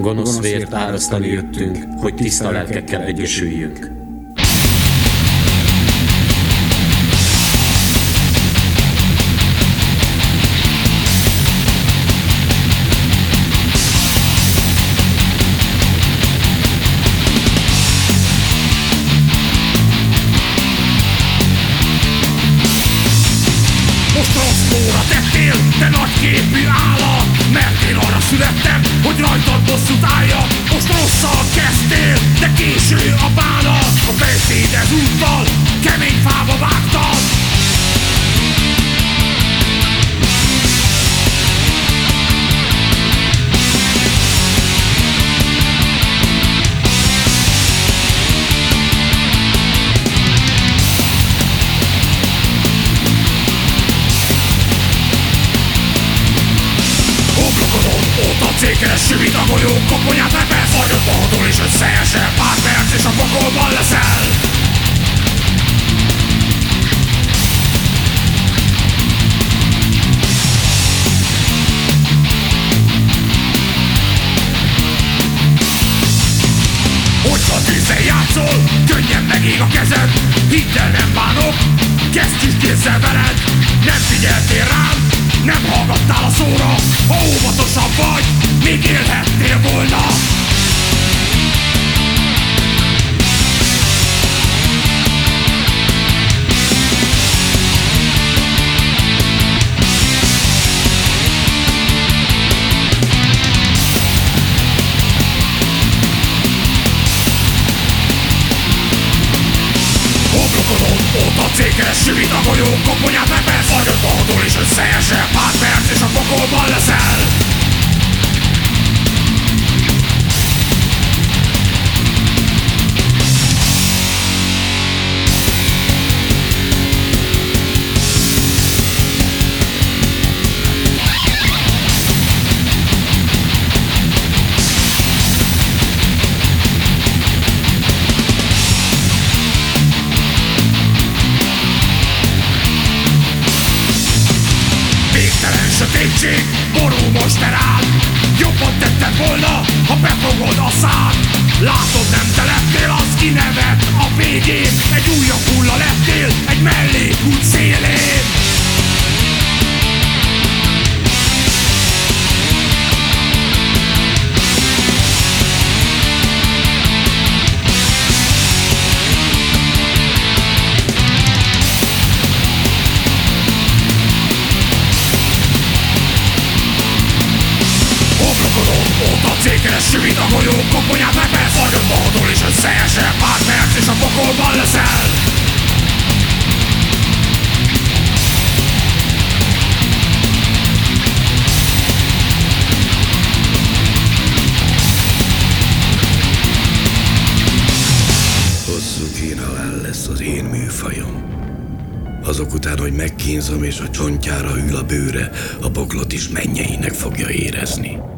Gonosz vért árasztani jöttünk, hogy tiszta lelkekkel egyesüljünk. Most rossz lóra tettél, te nagyképű állat Mert én arra születtem, golyó Koponyát repesz, vagyok vadul és összeesel Pár perc és a pokolban leszel. Hogyha tűzzel játszol, könnyen megég a kezed Hidd el, nem bánok, kesztyűs kézzel veled Nem figyeltél rám, nem hallgattál a szóra. Ha óvatosabb vagy, még élhettél volna. Homlokodon ott a céges süvít a golyó Koponyát repesz, vagyok vadul és összeesel Pár perc és a pokolban leszel sötétség, borul most rád Jobban tetted volna, ha befogod a szád. Látod nem Céges süvít a golyó Koponyát repesz, vagyok vadul és összeesel Pár perc és a pokolban leszel Hosszú kínhalál lesz az én műfajom. Azok után, hogy megkínzom és a csontjára ül a bőre, a boklot is mennyeinek fogja érezni.